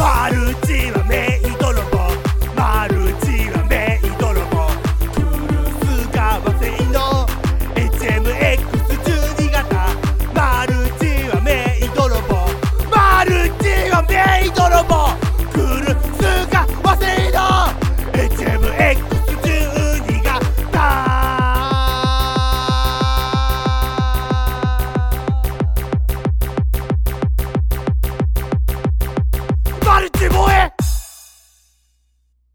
バルチ Boy.